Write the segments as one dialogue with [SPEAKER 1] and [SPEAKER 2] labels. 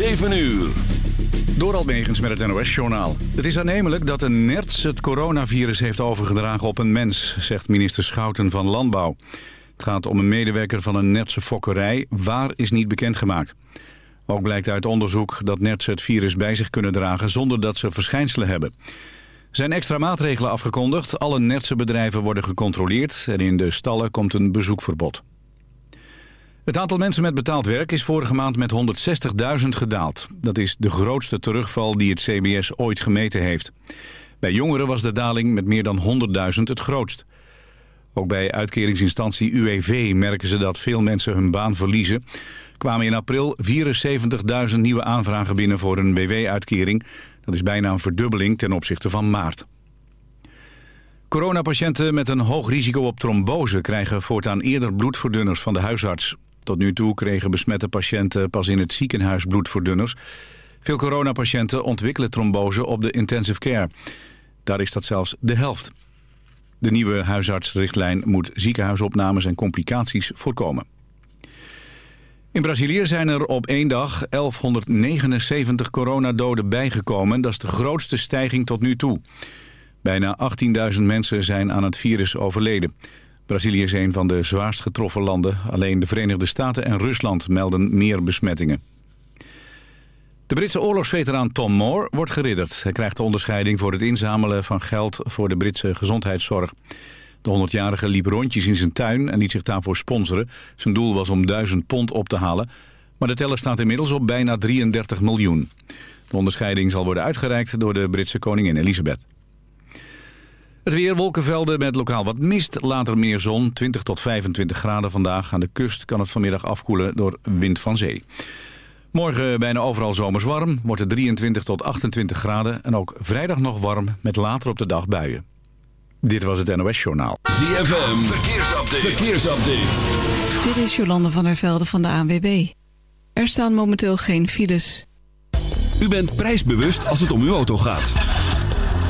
[SPEAKER 1] 7 uur.
[SPEAKER 2] Door Almegens met het NOS-journaal. Het is aannemelijk dat een nerts het coronavirus heeft overgedragen op een mens, zegt minister Schouten van Landbouw. Het gaat om een medewerker van een nertse fokkerij. Waar is niet bekendgemaakt. Ook blijkt uit onderzoek dat nertsen het virus bij zich kunnen dragen zonder dat ze verschijnselen hebben. Zijn extra maatregelen afgekondigd. Alle nertse bedrijven worden gecontroleerd en in de stallen komt een bezoekverbod. Het aantal mensen met betaald werk is vorige maand met 160.000 gedaald. Dat is de grootste terugval die het CBS ooit gemeten heeft. Bij jongeren was de daling met meer dan 100.000 het grootst. Ook bij uitkeringsinstantie UWV merken ze dat veel mensen hun baan verliezen. kwamen in april 74.000 nieuwe aanvragen binnen voor een WW-uitkering. Dat is bijna een verdubbeling ten opzichte van maart. Coronapatiënten met een hoog risico op trombose krijgen voortaan eerder bloedverdunners van de huisarts. Tot nu toe kregen besmette patiënten pas in het ziekenhuis bloedverdunners. Veel coronapatiënten ontwikkelen trombose op de intensive care. Daar is dat zelfs de helft. De nieuwe huisartsrichtlijn moet ziekenhuisopnames en complicaties voorkomen. In Brazilië zijn er op één dag 1179 coronadoden bijgekomen. Dat is de grootste stijging tot nu toe. Bijna 18.000 mensen zijn aan het virus overleden. Brazilië is een van de zwaarst getroffen landen. Alleen de Verenigde Staten en Rusland melden meer besmettingen. De Britse oorlogsveteraan Tom Moore wordt geridderd. Hij krijgt de onderscheiding voor het inzamelen van geld voor de Britse gezondheidszorg. De 100-jarige liep rondjes in zijn tuin en liet zich daarvoor sponsoren. Zijn doel was om 1000 pond op te halen. Maar de teller staat inmiddels op bijna 33 miljoen. De onderscheiding zal worden uitgereikt door de Britse koningin Elisabeth. Het weer, wolkenvelden met lokaal wat mist, later meer zon, 20 tot 25 graden vandaag. Aan de kust kan het vanmiddag afkoelen door wind van zee. Morgen bijna overal zomers warm, wordt het 23 tot 28 graden... en ook vrijdag nog warm, met later op de dag buien. Dit was het NOS Journaal.
[SPEAKER 1] ZFM, verkeersupdate. verkeersupdate.
[SPEAKER 3] Dit is Jolande van der Velde van de ANWB. Er staan momenteel geen files.
[SPEAKER 1] U bent prijsbewust als het om uw auto gaat.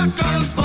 [SPEAKER 4] Wakker worden.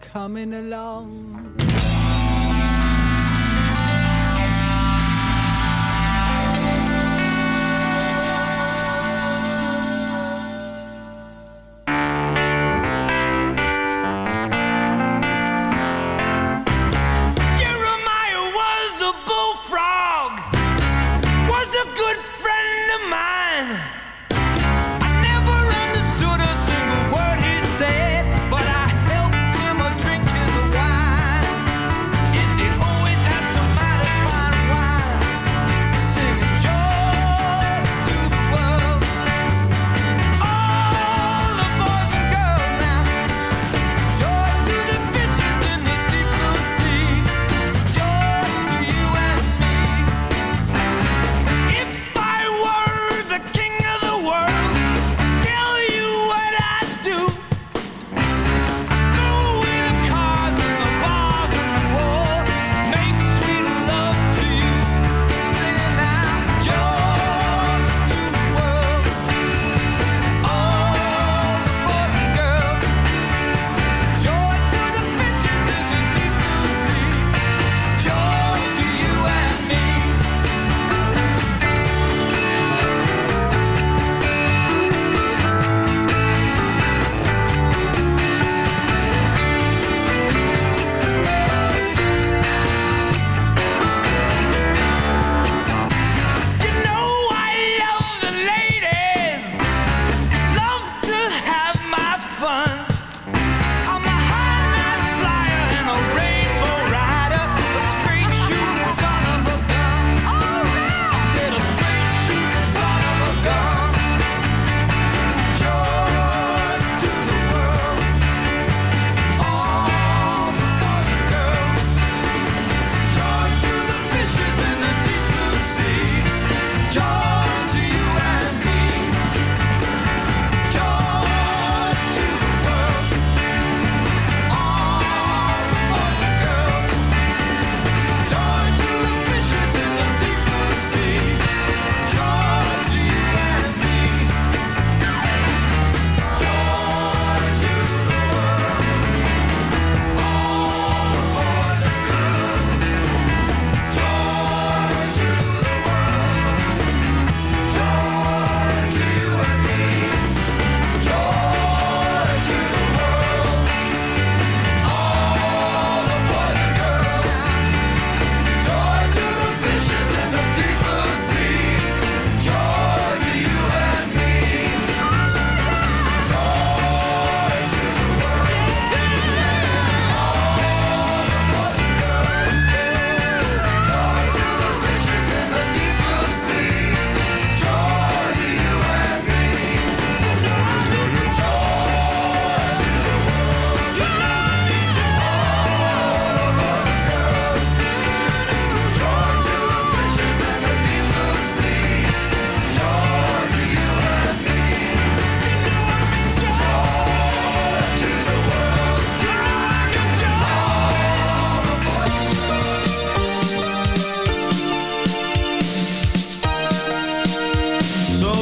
[SPEAKER 5] Coming along.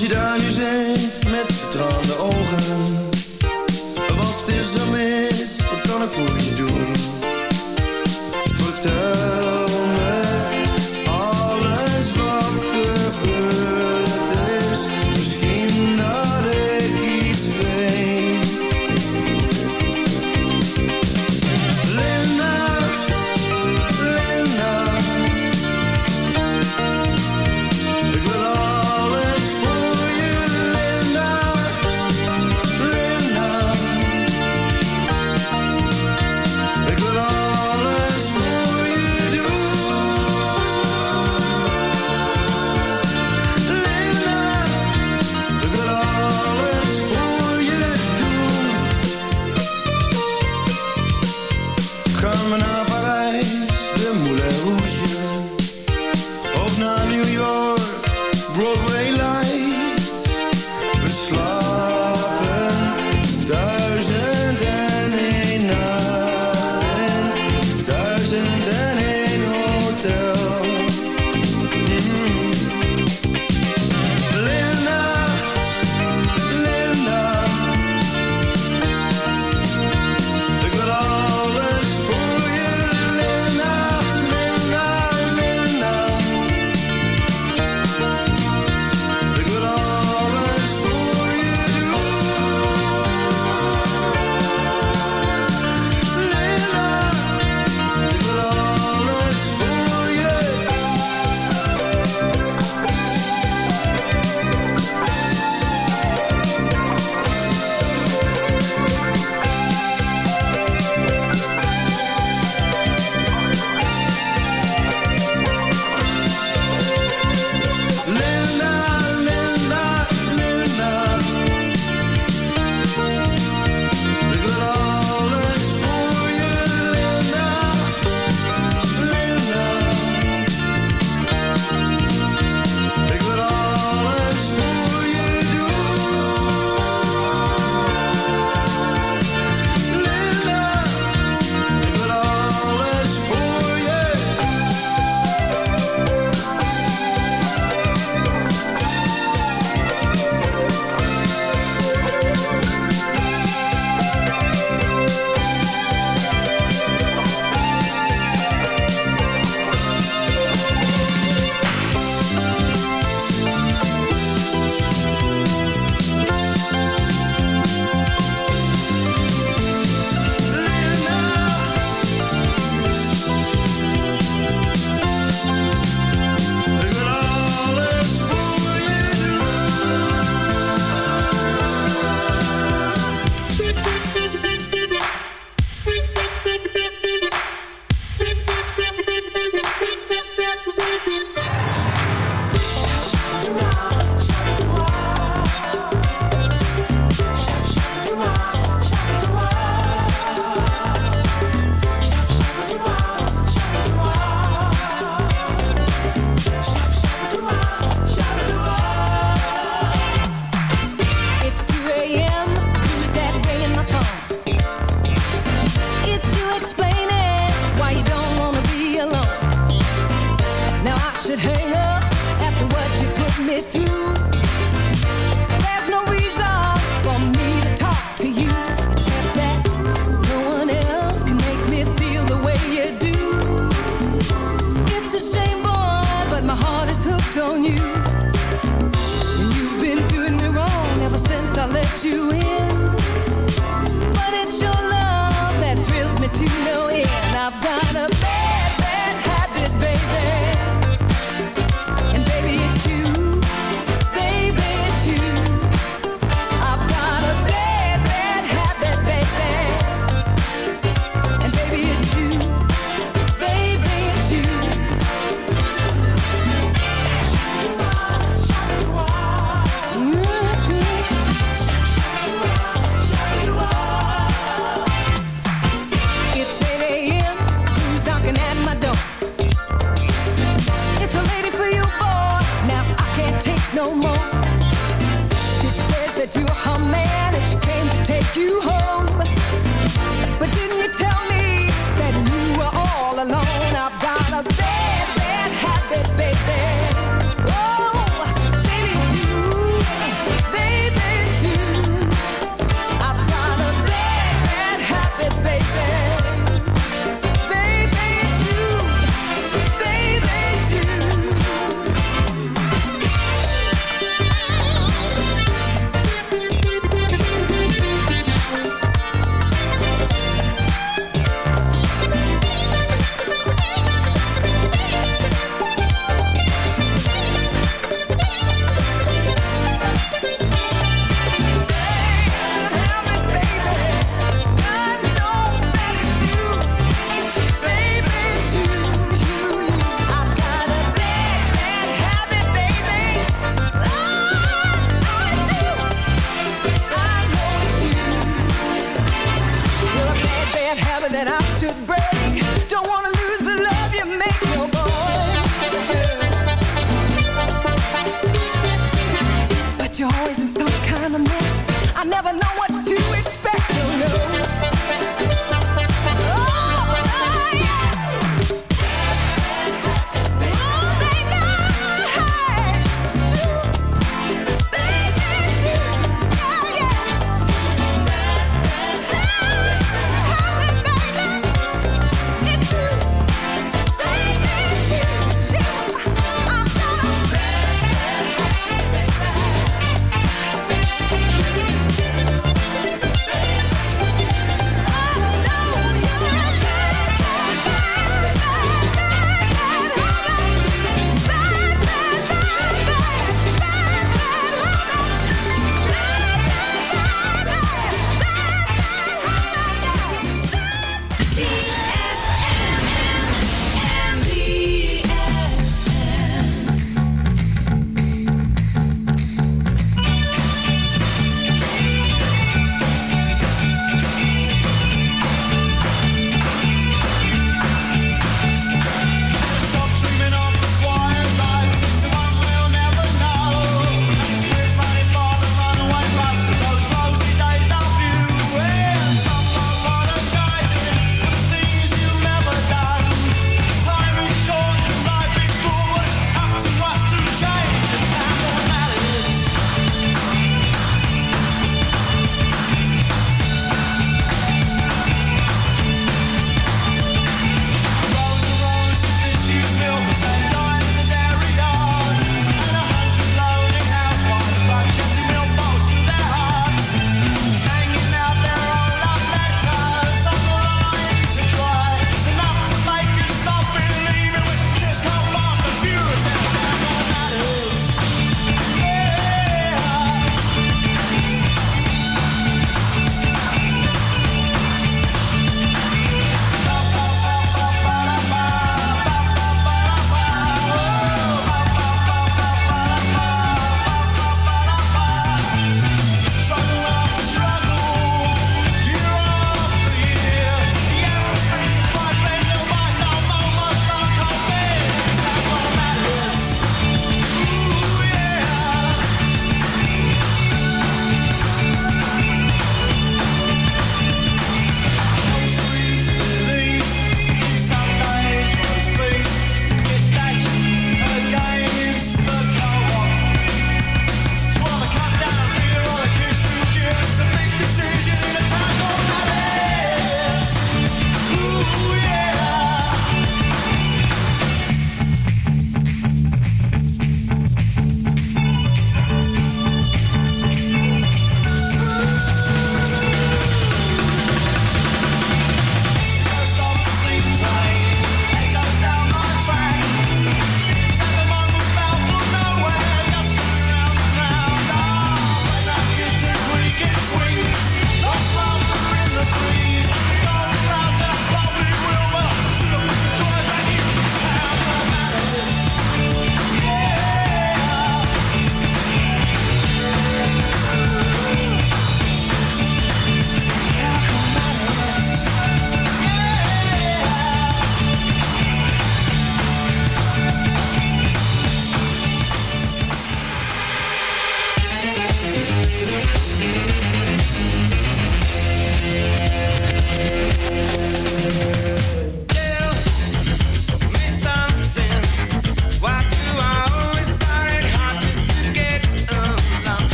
[SPEAKER 6] Als je daar nu zit met betraande ogen Wat is er mis, wat kan ik voor je?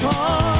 [SPEAKER 7] 错。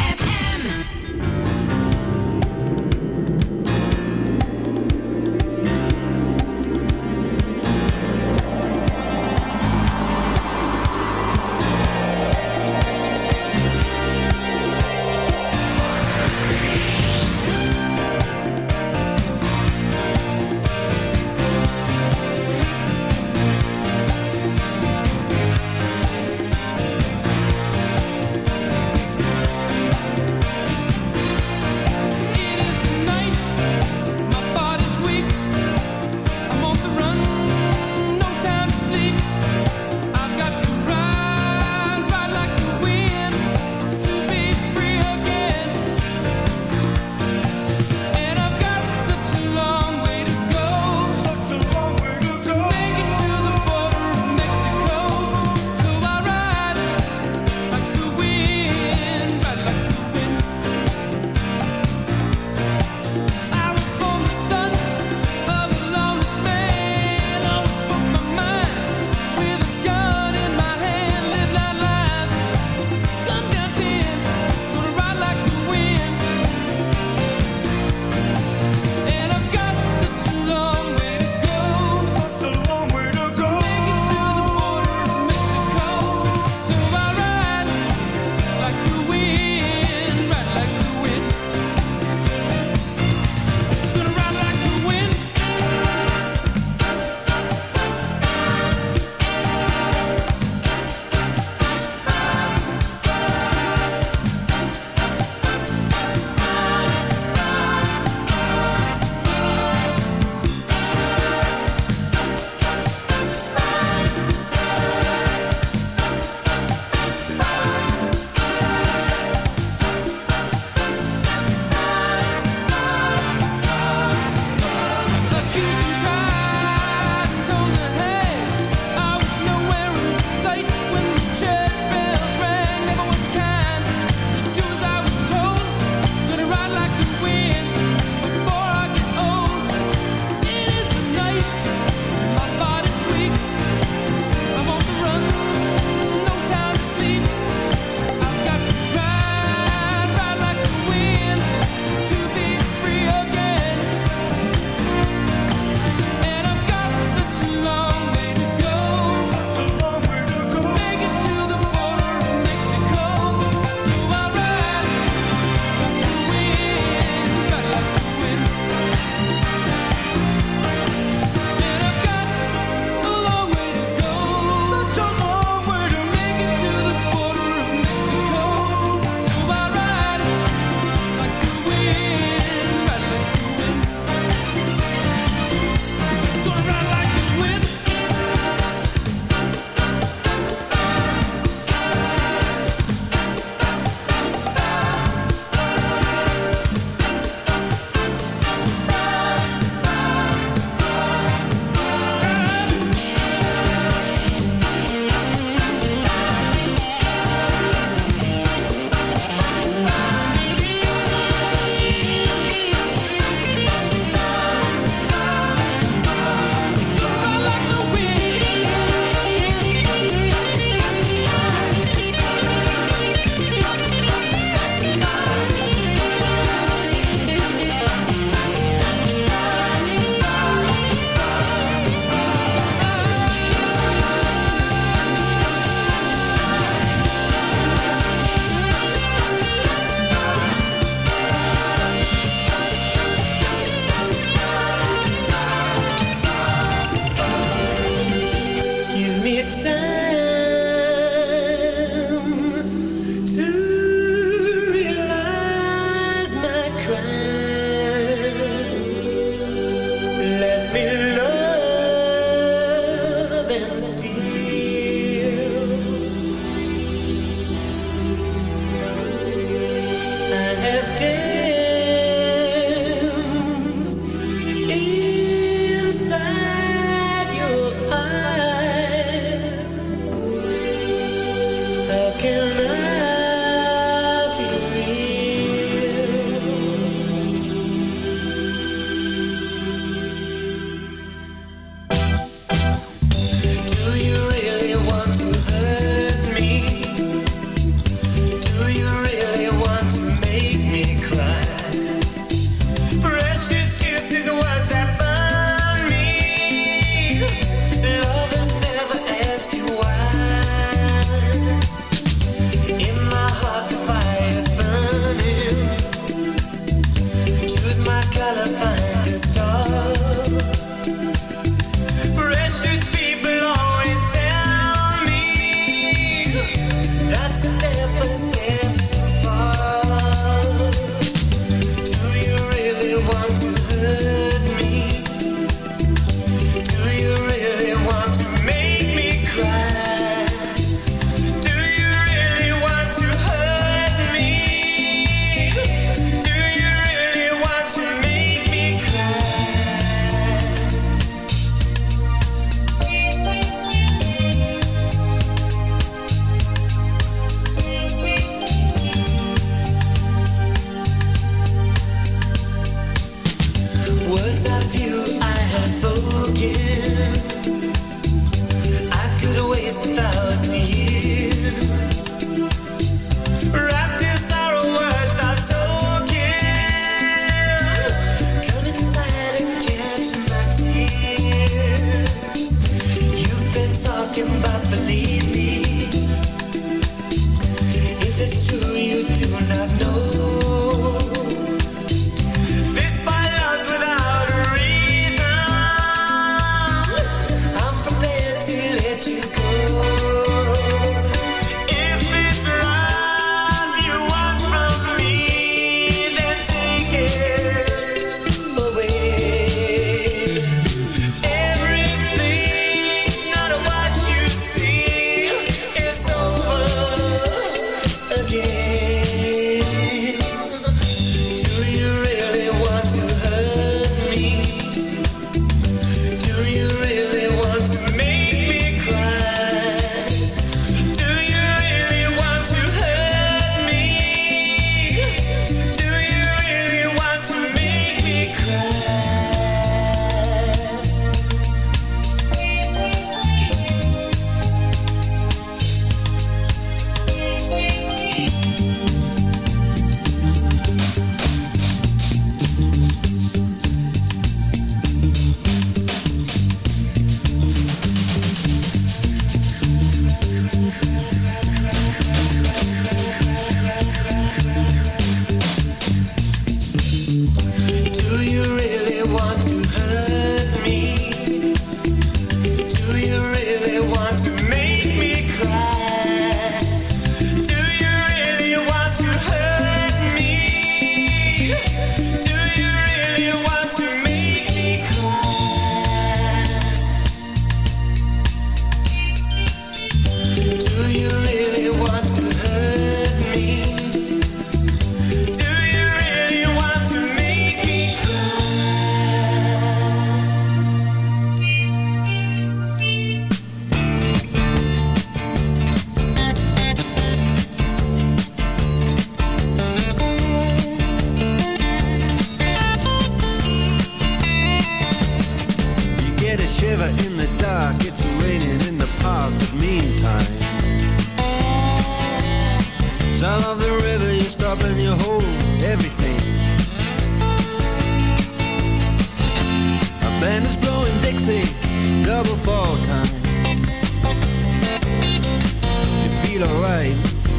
[SPEAKER 5] feel alright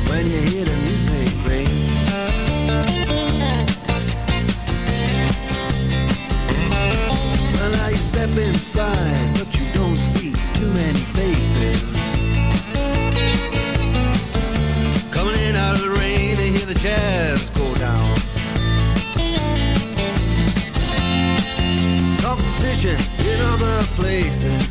[SPEAKER 5] when you hear the music ring. Well, now you step inside, but you don't see too many faces. Coming in out of the rain and hear the jazz go down. Competition in other places.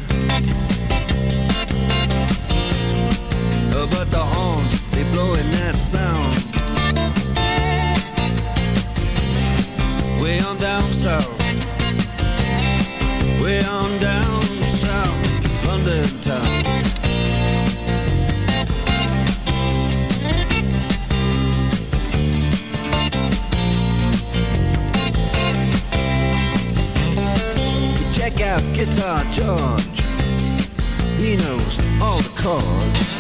[SPEAKER 5] guitar George, he knows all the chords.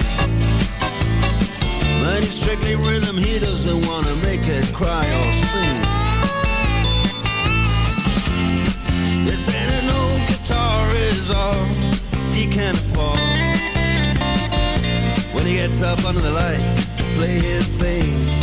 [SPEAKER 5] But he's strictly rhythm, he doesn't want to make it cry or sing. If any no guitar is all he can afford, when he gets up under the lights to play his thing.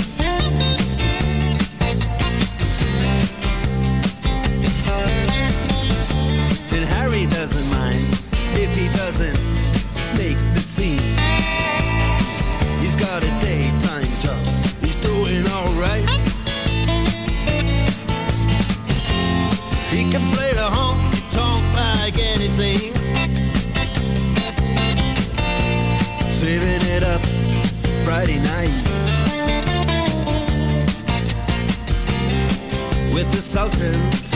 [SPEAKER 8] mountains.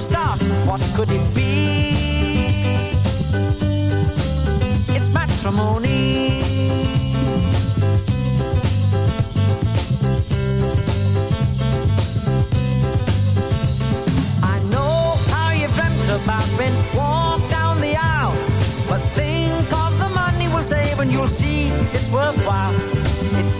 [SPEAKER 8] Start. What could it be? It's matrimony. I know how you've dreamt about when walk down the aisle, but think of the money we'll save and you'll see it's worthwhile. It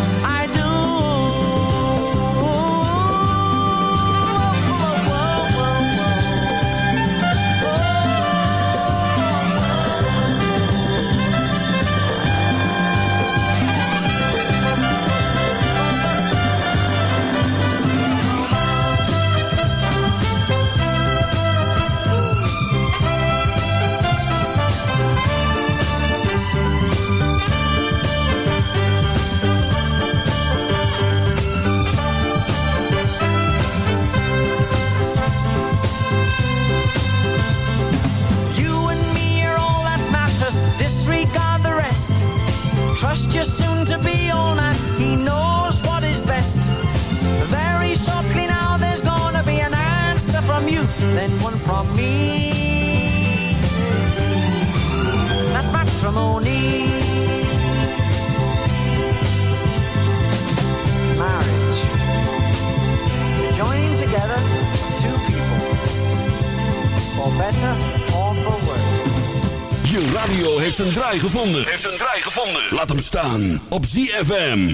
[SPEAKER 8] better or for worse.
[SPEAKER 3] Je radio heeft zijn draai gevonden. Heeft zijn draai gevonden. Laat hem staan op ZFM.